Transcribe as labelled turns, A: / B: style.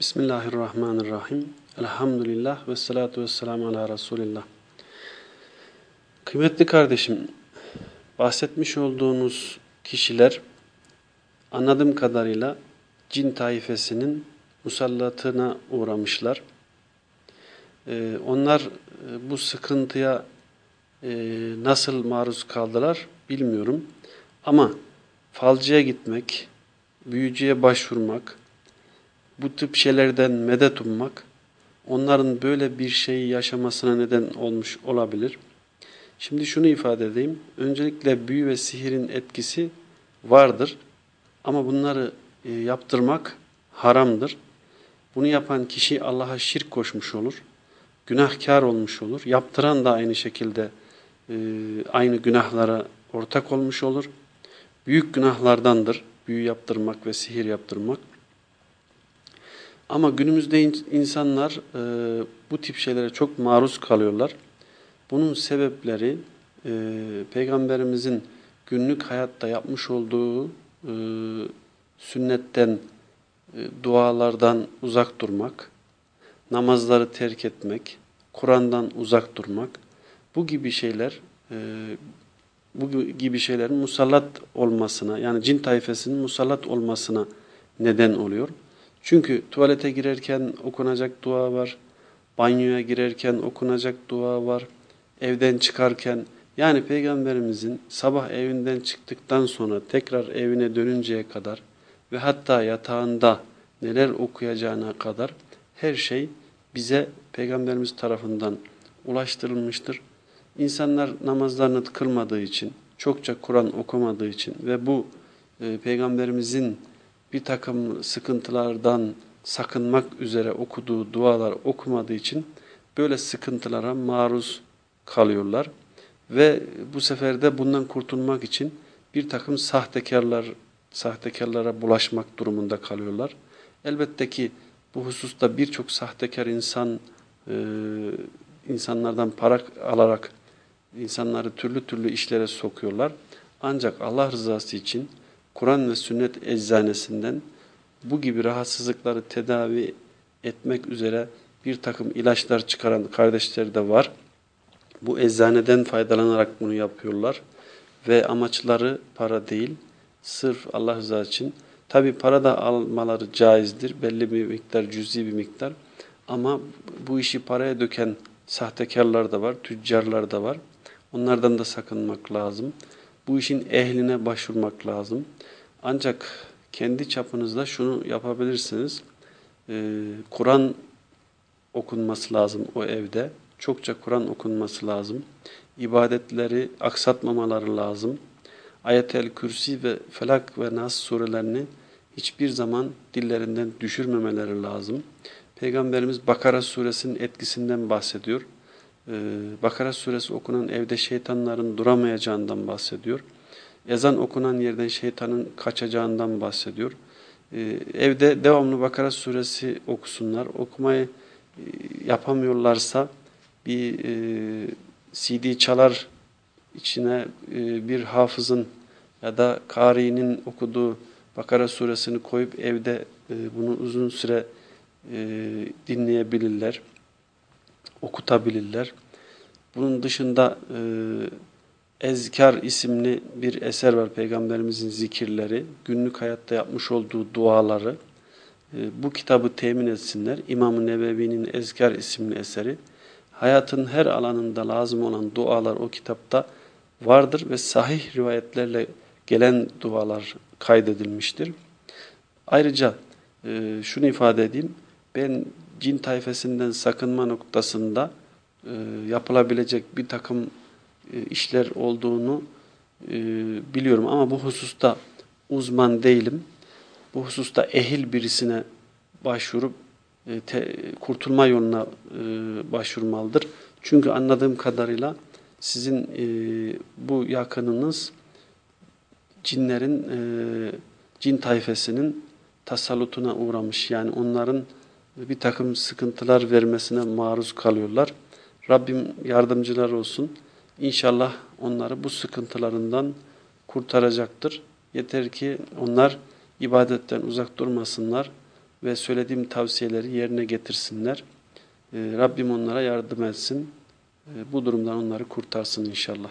A: Bismillahirrahmanirrahim. Elhamdülillah ve salatu ve selamu ala Resulillah. Kıymetli kardeşim, bahsetmiş olduğunuz kişiler anladığım kadarıyla cin taifesinin musallatına uğramışlar. Ee, onlar e, bu sıkıntıya e, nasıl maruz kaldılar bilmiyorum. Ama falcıya gitmek, büyücüye başvurmak, bu tip şeylerden medet ummak, onların böyle bir şeyi yaşamasına neden olmuş olabilir. Şimdi şunu ifade edeyim. Öncelikle büyü ve sihirin etkisi vardır. Ama bunları e, yaptırmak haramdır. Bunu yapan kişi Allah'a şirk koşmuş olur. Günahkar olmuş olur. Yaptıran da aynı şekilde e, aynı günahlara ortak olmuş olur. Büyük günahlardandır büyü yaptırmak ve sihir yaptırmak. Ama günümüzde insanlar e, bu tip şeylere çok maruz kalıyorlar. Bunun sebepleri e, Peygamberimizin günlük hayatta yapmış olduğu e, sünnetten, e, dualardan uzak durmak, namazları terk etmek, Kur'an'dan uzak durmak, bu gibi şeyler e, bu gibi şeylerin musallat olmasına yani cin tayfesinin musallat olmasına neden oluyor. Çünkü tuvalete girerken okunacak dua var, banyoya girerken okunacak dua var, evden çıkarken yani Peygamberimizin sabah evinden çıktıktan sonra tekrar evine dönünceye kadar ve hatta yatağında neler okuyacağına kadar her şey bize Peygamberimiz tarafından ulaştırılmıştır. İnsanlar namazlarını kılmadığı için, çokça Kur'an okumadığı için ve bu e, Peygamberimizin bir takım sıkıntılardan sakınmak üzere okuduğu dualar okumadığı için böyle sıkıntılara maruz kalıyorlar. Ve bu sefer de bundan kurtulmak için bir takım sahtekarlar, sahtekarlara bulaşmak durumunda kalıyorlar. Elbette ki bu hususta birçok sahtekar insan e, insanlardan para alarak insanları türlü türlü işlere sokuyorlar. Ancak Allah rızası için Kur'an ve sünnet eczanesinden bu gibi rahatsızlıkları tedavi etmek üzere bir takım ilaçlar çıkaran kardeşler de var. Bu eczaneden faydalanarak bunu yapıyorlar ve amaçları para değil, sırf Allah rızası için. Tabi para da almaları caizdir, belli bir miktar, cüzi bir miktar. Ama bu işi paraya döken sahtekarlar da var, tüccarlar da var. Onlardan da sakınmak lazım. Bu işin ehline başvurmak lazım. Ancak kendi çapınızda şunu yapabilirsiniz. Ee, Kur'an okunması lazım o evde. Çokça Kur'an okunması lazım. İbadetleri aksatmamaları lazım. Ayet-el Kürsi ve Felak ve Nas surelerini hiçbir zaman dillerinden düşürmemeleri lazım. Peygamberimiz Bakara suresinin etkisinden bahsediyor. Ee, Bakara suresi okunan evde şeytanların duramayacağından bahsediyor. Ezan okunan yerden şeytanın kaçacağından bahsediyor. Ee, evde devamlı Bakara suresi okusunlar. Okumayı e, yapamıyorlarsa bir e, CD çalar içine e, bir hafızın ya da karinin okuduğu Bakara suresini koyup evde bunu uzun süre dinleyebilirler, okutabilirler. Bunun dışında e, Ezkar isimli bir eser var Peygamberimizin zikirleri, günlük hayatta yapmış olduğu duaları. E, bu kitabı temin etsinler. İmam-ı Nebevi'nin Ezkar isimli eseri. Hayatın her alanında lazım olan dualar o kitapta vardır ve sahih rivayetlerle gelen dualar kaydedilmiştir. Ayrıca e, şunu ifade edeyim. Ben cin tayfesinden sakınma noktasında e, yapılabilecek bir takım e, işler olduğunu e, biliyorum ama bu hususta uzman değilim. Bu hususta ehil birisine başvurup e, te, kurtulma yoluna e, başvurmalıdır. Çünkü anladığım kadarıyla sizin e, bu yakınınız cinlerin, e, cin tayfesinin tasallutuna uğramış. Yani onların bir takım sıkıntılar vermesine maruz kalıyorlar. Rabbim yardımcılar olsun. İnşallah onları bu sıkıntılarından kurtaracaktır. Yeter ki onlar ibadetten uzak durmasınlar ve söylediğim tavsiyeleri yerine getirsinler. E, Rabbim onlara yardım etsin. E, bu durumdan onları kurtarsın inşallah.